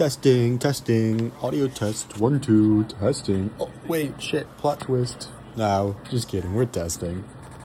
Testing, testing, audio test, one, two, testing. Oh, wait, shit, plot twist. No, just kidding, we're testing.